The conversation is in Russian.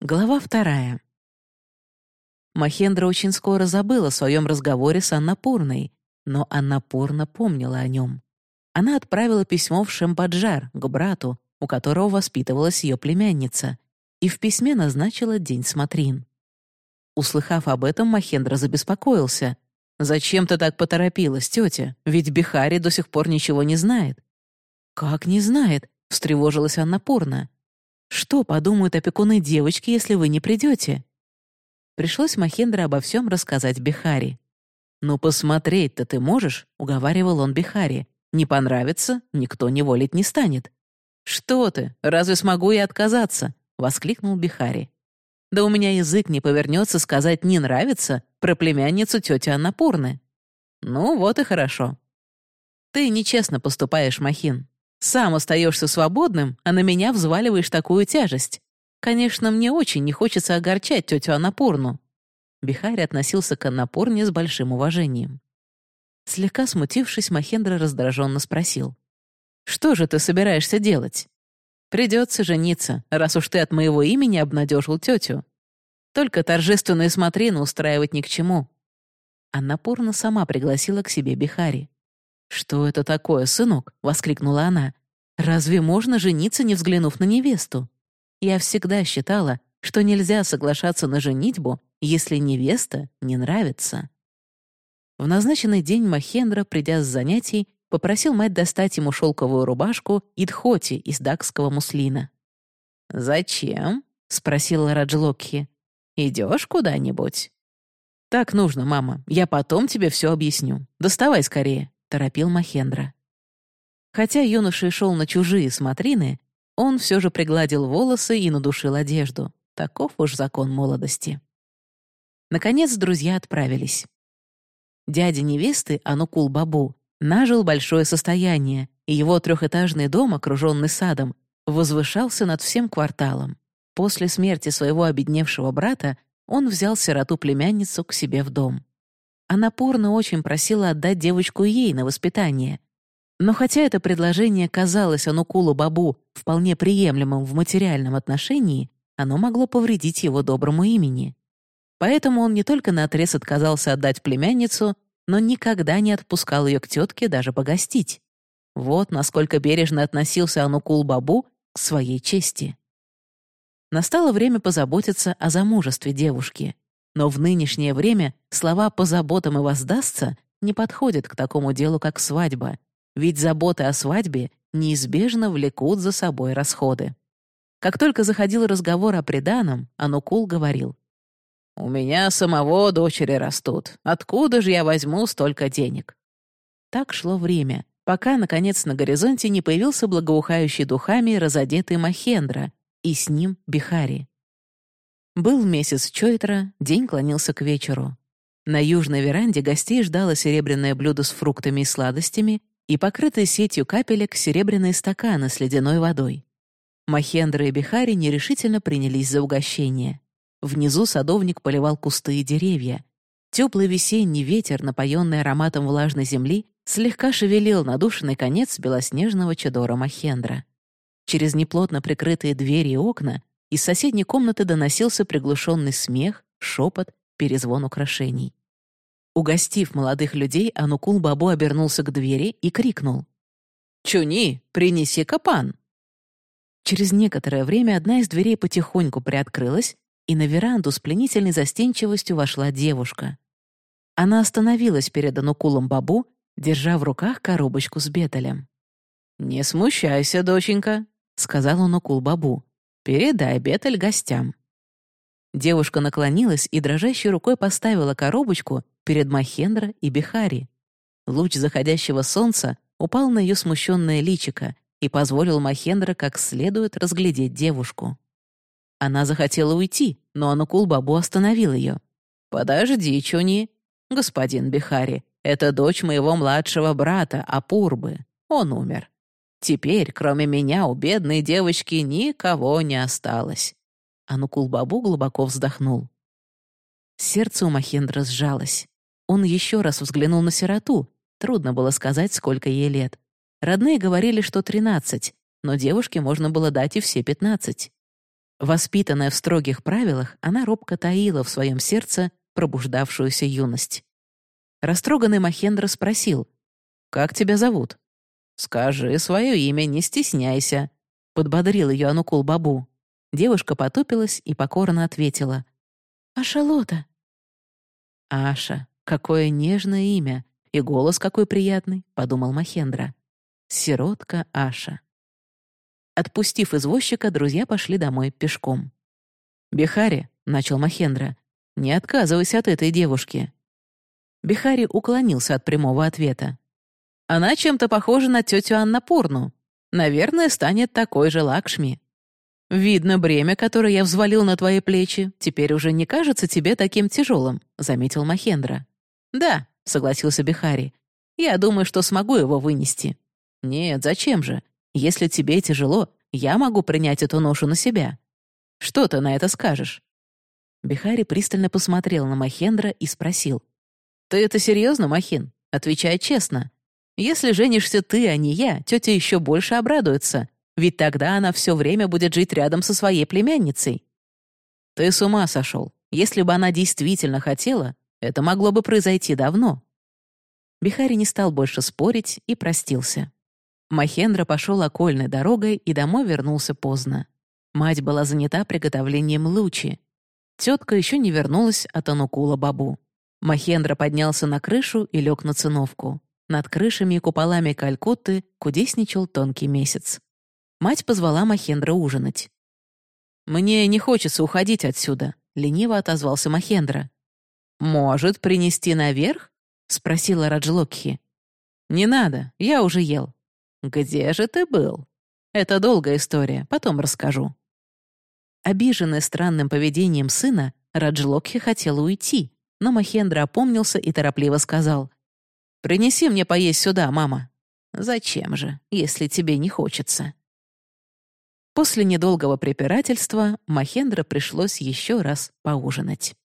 Глава вторая. Махендра очень скоро забыла о своем разговоре с Аннапурной, но Аннапурна помнила о нем. Она отправила письмо в Шембаджар, к брату, у которого воспитывалась ее племянница, и в письме назначила день смотрин. Услыхав об этом, Махендра забеспокоился. «Зачем ты так поторопилась, тетя? Ведь Бихари до сих пор ничего не знает». «Как не знает?» — встревожилась Аннапурна. Что подумают опекуны девочки, если вы не придете? Пришлось Махендра обо всем рассказать Бихари. «Ну, посмотреть-то ты можешь?» — уговаривал он Бихари. «Не понравится, никто не волить не станет». «Что ты? Разве смогу я отказаться?» — воскликнул Бихари. «Да у меня язык не повернется сказать «не нравится» про племянницу тети Аннапурны». «Ну, вот и хорошо». «Ты нечестно поступаешь, Махин. Сам остаешься свободным, а на меня взваливаешь такую тяжесть. Конечно, мне очень не хочется огорчать тетю Анапурну». Бихари относился к Анапурне с большим уважением. Слегка смутившись, Махендра раздраженно спросил. «Что же ты собираешься делать?» «Придется жениться, раз уж ты от моего имени обнадежил тетю. Только торжественные смотрины устраивать ни к чему». Аннапурна сама пригласила к себе Бихари. «Что это такое, сынок?» — воскликнула она. «Разве можно жениться, не взглянув на невесту? Я всегда считала, что нельзя соглашаться на женитьбу, если невеста не нравится». В назначенный день Махендра, придя с занятий, попросил мать достать ему шелковую рубашку и дхоти из дакского муслина. «Зачем?» — спросила Раджлокхи. «Идешь куда-нибудь?» «Так нужно, мама. Я потом тебе все объясню. Доставай скорее». — торопил Махендра. Хотя юноша и шел на чужие смотрины, он все же пригладил волосы и надушил одежду. Таков уж закон молодости. Наконец друзья отправились. Дядя невесты, Анукул Бабу, нажил большое состояние, и его трехэтажный дом, окруженный садом, возвышался над всем кварталом. После смерти своего обедневшего брата он взял сироту-племянницу к себе в дом. Она порно очень просила отдать девочку ей на воспитание. Но хотя это предложение казалось Анукулу Бабу вполне приемлемым в материальном отношении, оно могло повредить его доброму имени. Поэтому он не только наотрез отказался отдать племянницу, но никогда не отпускал ее к тетке даже погостить. Вот насколько бережно относился Анукул Бабу к своей чести. Настало время позаботиться о замужестве девушки — но в нынешнее время слова «по заботам и воздастся» не подходят к такому делу, как свадьба, ведь заботы о свадьбе неизбежно влекут за собой расходы. Как только заходил разговор о приданом, Анукул говорил, «У меня самого дочери растут. Откуда же я возьму столько денег?» Так шло время, пока, наконец, на горизонте не появился благоухающий духами разодетый Махендра, и с ним Бихари. Был месяц Чойтра, день клонился к вечеру. На южной веранде гостей ждало серебряное блюдо с фруктами и сладостями и покрытые сетью капелек серебряные стаканы с ледяной водой. Махендра и Бихари нерешительно принялись за угощение. Внизу садовник поливал кусты и деревья. Теплый весенний ветер, напоенный ароматом влажной земли, слегка шевелил надушенный конец белоснежного чадора Махендра. Через неплотно прикрытые двери и окна из соседней комнаты доносился приглушенный смех, шепот, перезвон украшений. Угостив молодых людей, Анукул Бабу обернулся к двери и крикнул. «Чуни, принеси капан!» Через некоторое время одна из дверей потихоньку приоткрылась, и на веранду с пленительной застенчивостью вошла девушка. Она остановилась перед Анукулом Бабу, держа в руках коробочку с беталем. «Не смущайся, доченька», — сказал Анукул Бабу. Передай Бетель гостям». Девушка наклонилась и дрожащей рукой поставила коробочку перед Махендра и Бихари. Луч заходящего солнца упал на ее смущенное личико и позволил Махендра как следует разглядеть девушку. Она захотела уйти, но Анукул Бабу остановил ее. «Подожди, Чуни. Господин Бихари, это дочь моего младшего брата, Апурбы. Он умер. Теперь, кроме меня, у бедной девочки никого не осталось. Анукул-бабу глубоко вздохнул. Сердце у Махендра сжалось. Он еще раз взглянул на сироту. Трудно было сказать, сколько ей лет. Родные говорили, что тринадцать, но девушке можно было дать и все пятнадцать. Воспитанная в строгих правилах, она робко таила в своем сердце пробуждавшуюся юность. Растроганный Махендра спросил, «Как тебя зовут?» «Скажи свое имя, не стесняйся», — подбодрил ее Анукул Бабу. Девушка потупилась и покорно ответила, «Ашалота». «Аша, какое нежное имя, и голос какой приятный», — подумал Махендра. «Сиротка Аша». Отпустив извозчика, друзья пошли домой пешком. «Бихари», — начал Махендра, — «не отказывайся от этой девушки». Бихари уклонился от прямого ответа. «Она чем-то похожа на тетю Аннапурну. Наверное, станет такой же Лакшми. Видно, бремя, которое я взвалил на твои плечи, теперь уже не кажется тебе таким тяжелым», — заметил Махендра. «Да», — согласился Бихари. «Я думаю, что смогу его вынести». «Нет, зачем же? Если тебе тяжело, я могу принять эту ношу на себя. Что ты на это скажешь?» Бихари пристально посмотрел на Махендра и спросил. «Ты это серьезно, Махин? Отвечай честно. Если женишься ты, а не я, тетя еще больше обрадуется, ведь тогда она все время будет жить рядом со своей племянницей». «Ты с ума сошел. Если бы она действительно хотела, это могло бы произойти давно». Бихари не стал больше спорить и простился. Махендра пошел окольной дорогой и домой вернулся поздно. Мать была занята приготовлением лучи. Тетка еще не вернулась от Анукула Бабу. Махендра поднялся на крышу и лег на циновку. Над крышами и куполами Калькутты кудесничал тонкий месяц. Мать позвала Махендра ужинать. «Мне не хочется уходить отсюда», — лениво отозвался Махендра. «Может, принести наверх?» — спросила Раджлокхи. «Не надо, я уже ел. «Где же ты был?» «Это долгая история, потом расскажу». Обиженный странным поведением сына, Раджлокхи хотела уйти, но Махендра опомнился и торопливо сказал. «Принеси мне поесть сюда, мама». «Зачем же, если тебе не хочется?» После недолгого препирательства Махендра пришлось еще раз поужинать.